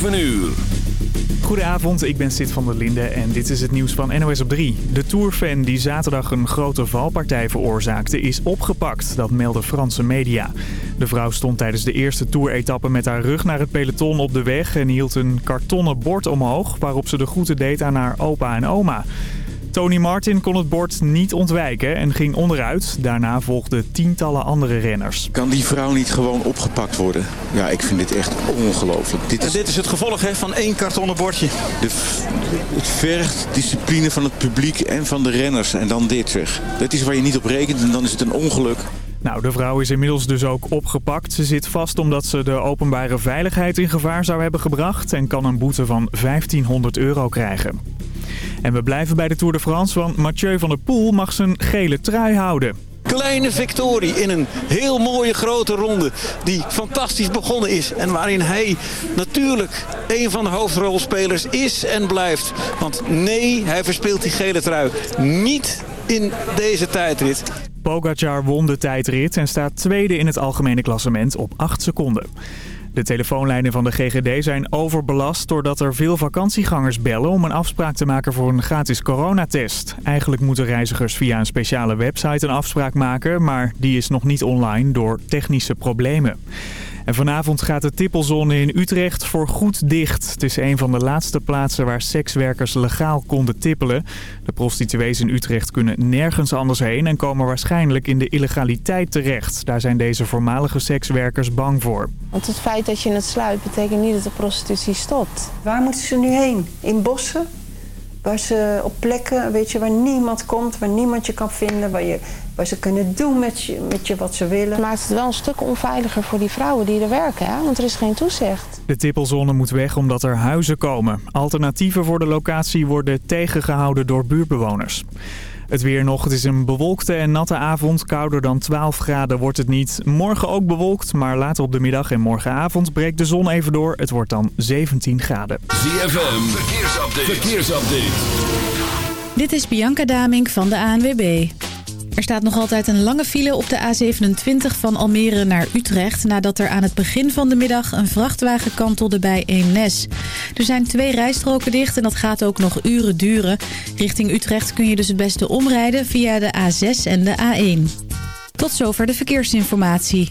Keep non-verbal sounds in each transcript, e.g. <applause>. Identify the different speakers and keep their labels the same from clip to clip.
Speaker 1: 7 uur.
Speaker 2: Goedenavond, ik ben Sid van der Linde en dit is het nieuws van NOS op 3. De Tourfan die zaterdag een grote valpartij veroorzaakte is opgepakt, dat melden Franse media. De vrouw stond tijdens de eerste toeretappe met haar rug naar het peloton op de weg... en hield een kartonnen bord omhoog waarop ze de groeten deed aan haar opa en oma. Tony Martin kon het bord niet ontwijken en ging onderuit. Daarna volgden tientallen andere renners.
Speaker 3: Kan die vrouw niet gewoon opgepakt worden? Ja, ik vind dit echt ongelooflijk. Dit
Speaker 4: is... dit is het gevolg hè, van één kartonnen bordje.
Speaker 3: De, het vergt discipline van het publiek en van de renners. En dan dit zeg. Dat is waar je niet op rekent en dan is het een ongeluk.
Speaker 2: Nou, de vrouw is inmiddels dus ook opgepakt. Ze zit vast omdat ze de openbare veiligheid in gevaar zou hebben gebracht... en kan een boete van 1500 euro krijgen. En we blijven bij de Tour de France, want Mathieu van der Poel mag zijn gele trui houden.
Speaker 4: Kleine victorie in een heel mooie grote ronde die fantastisch begonnen is. En waarin hij natuurlijk een van de hoofdrolspelers is en blijft. Want nee, hij verspeelt die gele trui niet in deze tijdrit.
Speaker 2: Pogacar won de tijdrit en staat tweede in het algemene klassement op 8 seconden. De telefoonlijnen van de GGD zijn overbelast doordat er veel vakantiegangers bellen om een afspraak te maken voor een gratis coronatest. Eigenlijk moeten reizigers via een speciale website een afspraak maken, maar die is nog niet online door technische problemen. En vanavond gaat de tippelzone in Utrecht voor goed dicht. Het is een van de laatste plaatsen waar sekswerkers legaal konden tippelen. De prostituees in Utrecht kunnen nergens anders heen en komen waarschijnlijk in de illegaliteit terecht. Daar zijn deze voormalige sekswerkers bang voor.
Speaker 5: Want het feit dat je het sluit betekent niet dat de prostitutie stopt.
Speaker 6: Waar moeten ze nu heen? In bossen? Waar ze op plekken, weet je, waar niemand komt, waar niemand je kan vinden, waar, je, waar ze kunnen doen met je, met je wat ze willen.
Speaker 5: Het maakt het wel een stuk onveiliger voor die vrouwen die er werken, hè? want er is geen toezicht.
Speaker 2: De tippelzone moet weg omdat er huizen komen. Alternatieven voor de locatie worden tegengehouden door buurtbewoners. Het weer nog. Het is een bewolkte en natte avond. Kouder dan 12 graden wordt het niet. Morgen ook bewolkt, maar later op de middag en morgenavond breekt de zon even door. Het wordt dan 17 graden.
Speaker 1: ZFM, verkeersupdate. verkeersupdate.
Speaker 7: Dit is Bianca Damink van de ANWB. Er staat nog altijd een lange file op de A27 van Almere naar Utrecht... nadat er aan het begin van de middag een vrachtwagen kantelde bij Eemnes. Er zijn twee rijstroken dicht en dat gaat ook nog uren duren. Richting Utrecht kun je dus het beste omrijden via de A6 en de A1. Tot zover de verkeersinformatie.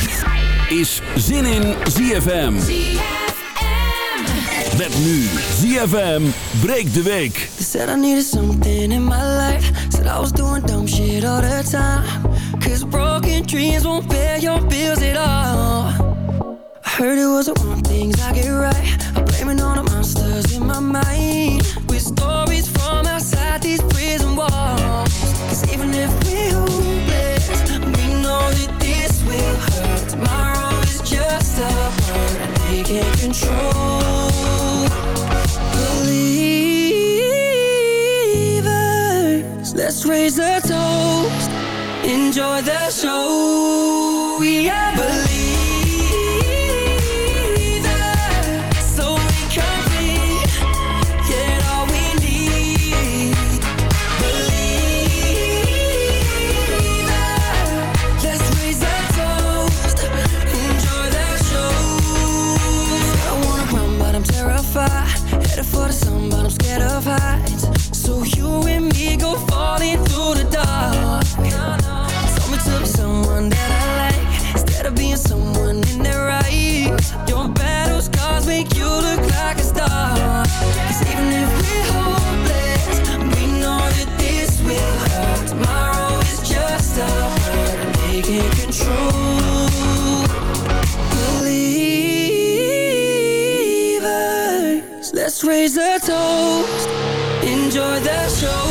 Speaker 1: Is Zin in ZFM. Met nu ZFM breekt de week.
Speaker 8: They said I needed something in my life. Said I was doing dumb shit all the time. Cause broken dreams won't pay your bills at all. I heard it was the wrong things I get right. I'm blaming all the monsters in my mind. With stories from outside these is just a word that they can't control. Believers, let's raise a toast. Enjoy the show. We are believers, seeing someone in their eyes. Your battle scars make you look like a star. 'Cause even if we're hopeless, we know that this will hurt. Tomorrow is just a hurt they can't control. Believers, let's raise a toast. Enjoy the show.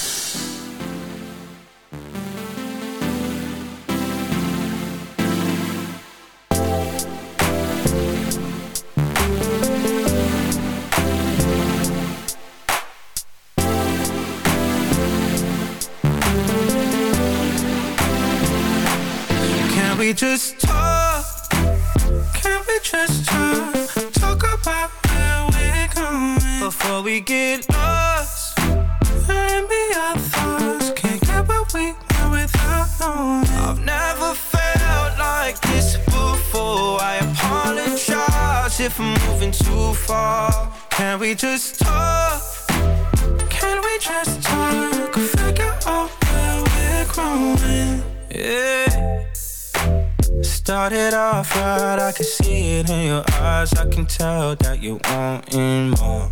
Speaker 9: I've never felt like this before. I apologize if I'm moving too far. Can we just talk? Can we just talk? Figure out where we're growing. Yeah. Started off right, I can see it in your eyes. I can tell that you wanting more.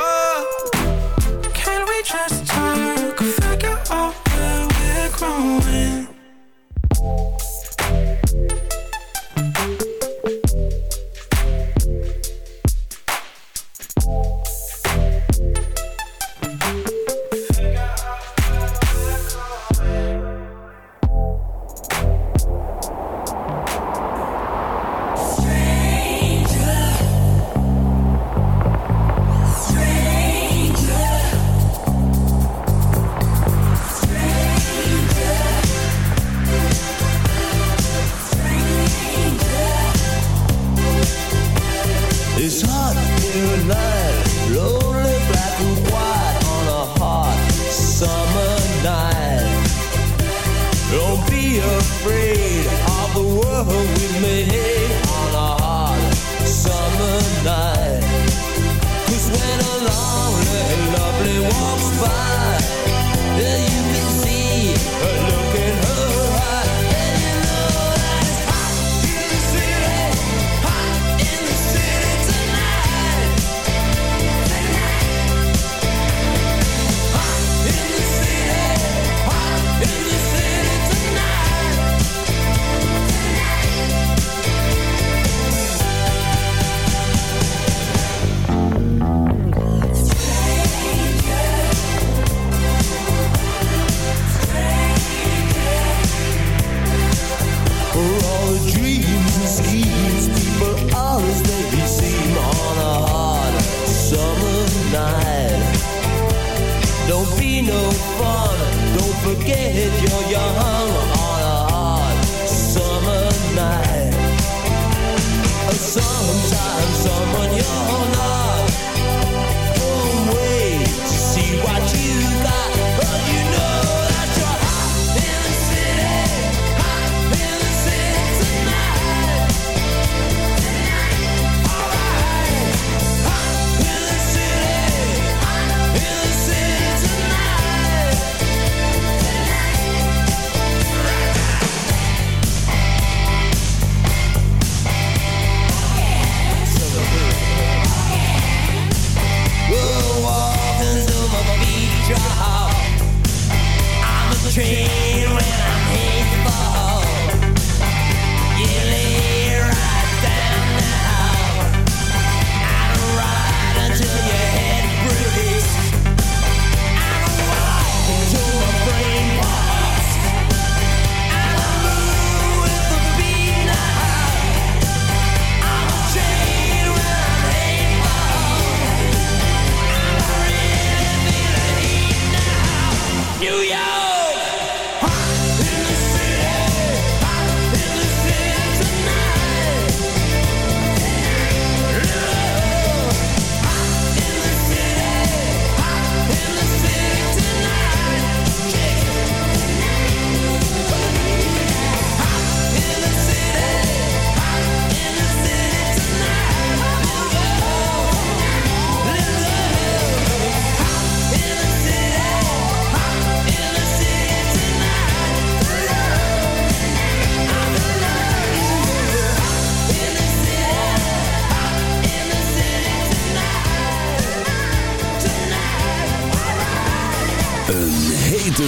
Speaker 10: Sometimes someone you're not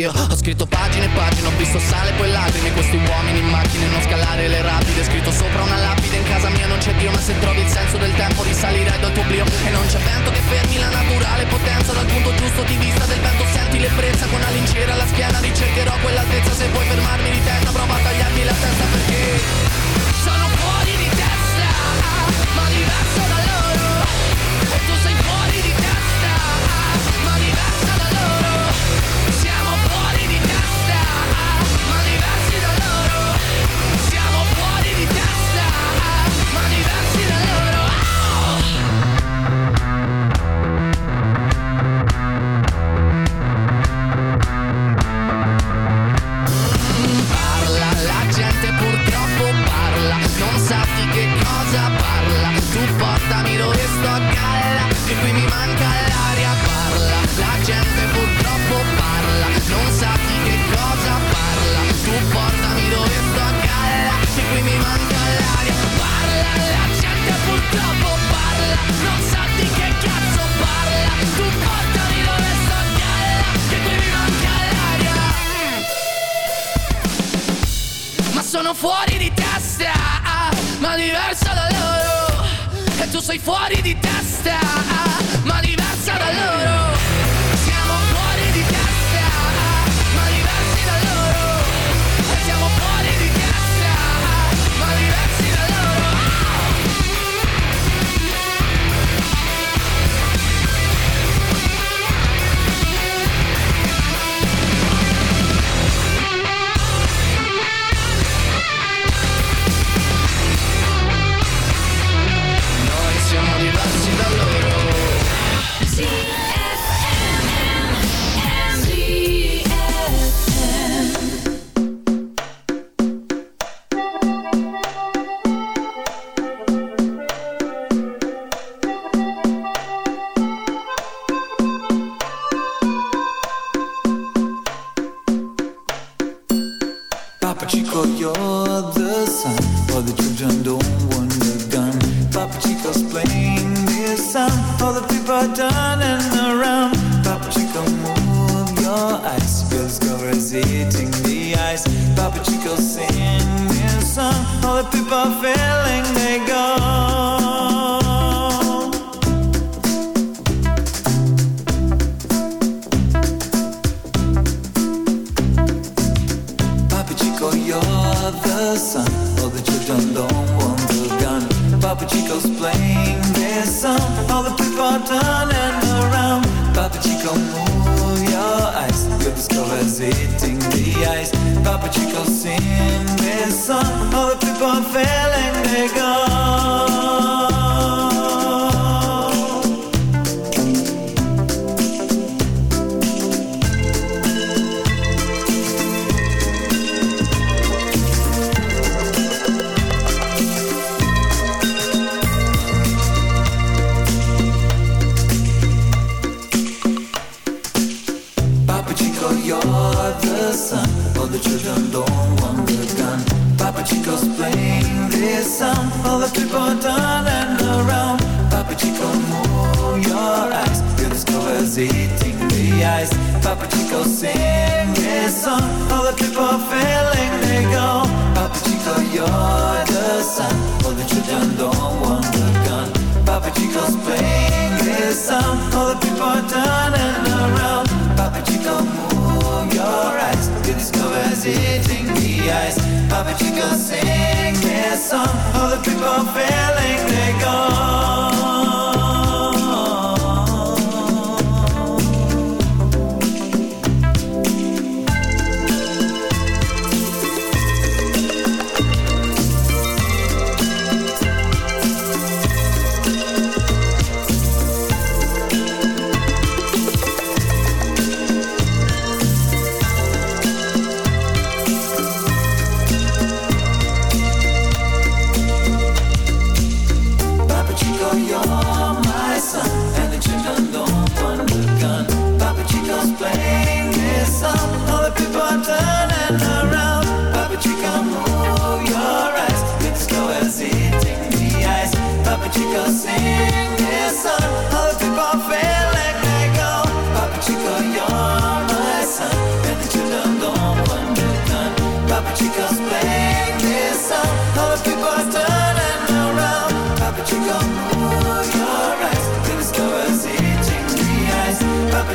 Speaker 11: io. Ho scritto pagine e pagine, ho visto sale e poi lacrime. Questi uomini in macchine, non scalare le rapide. Scritto sopra una lapide, in casa mia non c'è Dio Ma se trovi il senso del tempo risalirei dal tuo brio E non c'è vento che fermi la naturale potenza. Dal punto giusto di vista del vento senti l'ebbrezza. Con la lincera alla schiena ricercherò quell'altezza. Se vuoi fermarmi di testa prova a tagliarmi la testa perché Sono fuori di testa, ma diverso
Speaker 12: sound full of people turning around. Papa move your eyes. Feel this eating the ice. Papa sing this song. All the people feeling they go. Papa you're the sun. All the children don't want the gun. Papa Chico's playing song. All the people turning around. Papa move your eyes. Feel this eating eyes gonna sing this song. All the people feeling they're gone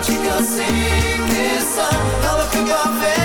Speaker 12: you wil sing dit song.
Speaker 8: How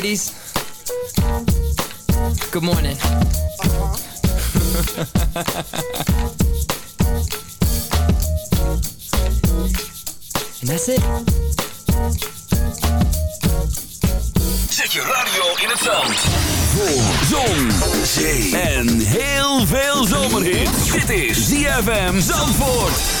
Speaker 13: Ladies, good morning. and that's it.
Speaker 1: Zet je radio in het zand. Voor zon, zee en heel veel zomerhit. Dit is ZFM Zandvoort.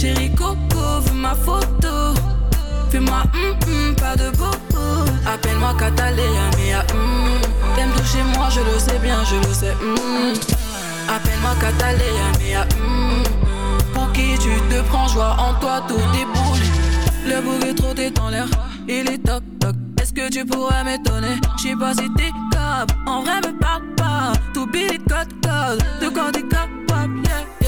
Speaker 14: Chérie coco, ma photo. Fais-moi hum hum, pas de bobo. Appelle-moi Catalina, mia hum. T'aimes toucher moi, je le sais bien, je le sais hum. Appelle-moi Catalina, mia hum. Pour qui tu te prends, joie en toi, tout déboule. Le bouquet trop t'es dans l'air, il est toc toc. Est-ce que tu pourrais m'étonner? J'sais pas si t'es capable, en vrai me parle pas. T'oublies les codes codes, de quoi t'es capable, yeah,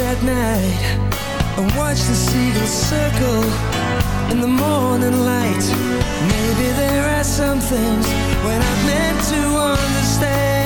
Speaker 8: at night. I watch the seagulls circle in the morning light. Maybe there are some things when I meant to understand.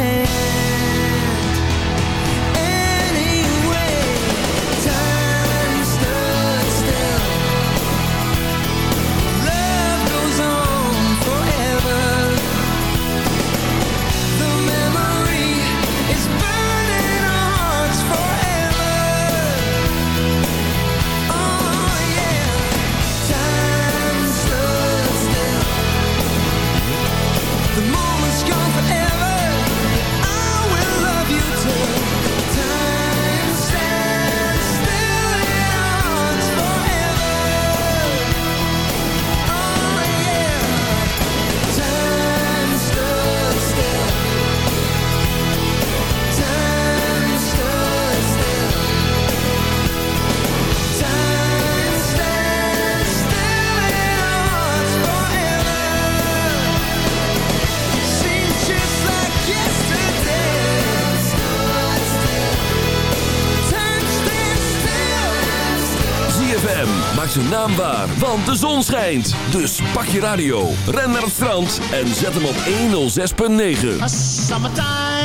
Speaker 1: zijn naam waar, want de zon schijnt. Dus pak je radio, ren naar het strand en zet hem op 106.9.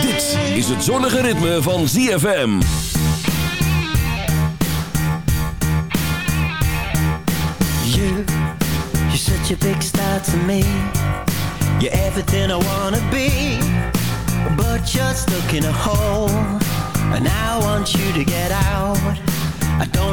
Speaker 1: Dit is het zonnige ritme van ZFM.
Speaker 10: You, you're such a big star to me. You're everything I wanna be. But just stuck in a hole. And I want you to get out.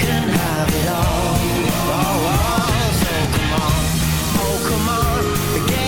Speaker 10: Oh, oh, oh, so come on, oh come on, the game.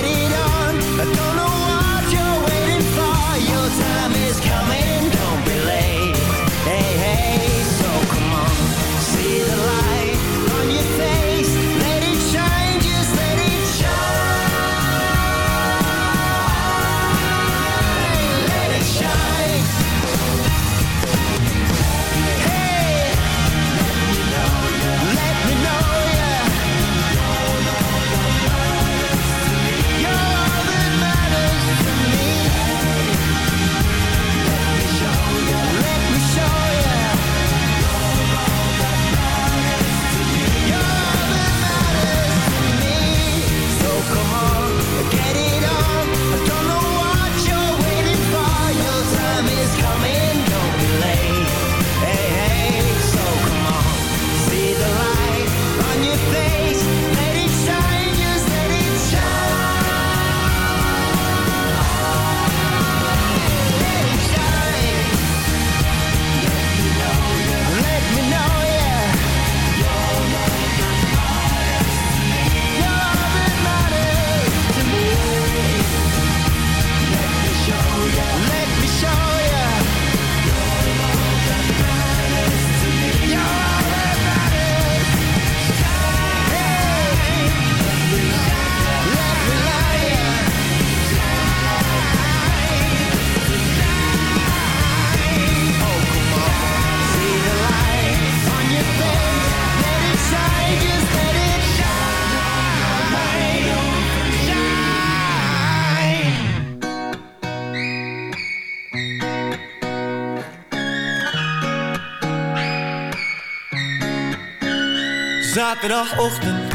Speaker 15: Zaterdagochtend,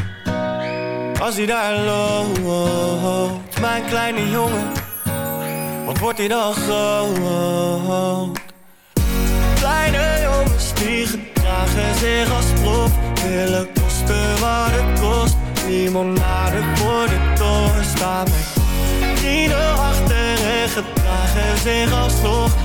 Speaker 15: als hij daar loopt, mijn kleine jongen, wat wordt hij dan groot? Kleine jongens die gedragen zich als prof, willen kosten wat het kost. Limonade voor de toren staan met vrienden achter en gedragen zich alsnog.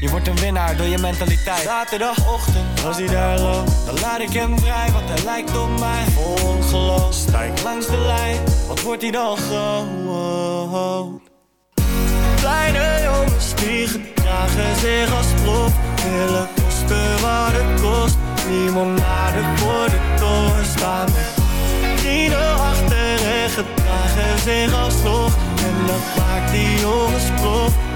Speaker 15: je wordt een winnaar door je mentaliteit. Zaterdagochtend, als hij daar loopt, dan laat ik hem vrij, want hij lijkt op mij. Vol ongeloof, stijg langs de lijn, wat wordt hij dan groot? Kleine jongens die gedragen zich als prof, willen kosten wat het kost. Limonade voor de toren staan vrienden achter en gedragen zich alsnog. En dat maakt die jongens prof.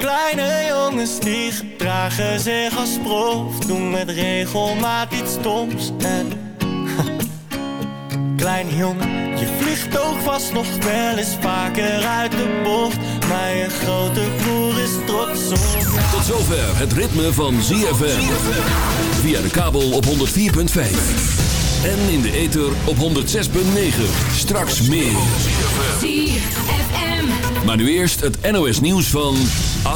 Speaker 15: Kleine jongens die gedragen zich als prof. Doen met regelmaat iets stoms. En <laughs> Kleine jongen, je vliegt ook vast nog wel eens vaker uit de bocht. Maar je grote broer is trots op.
Speaker 1: Tot zover het ritme van ZFM. Via de kabel op 104.5. En in de ether op 106.9. Straks meer.
Speaker 16: ZFM.
Speaker 1: Maar nu eerst het NOS nieuws van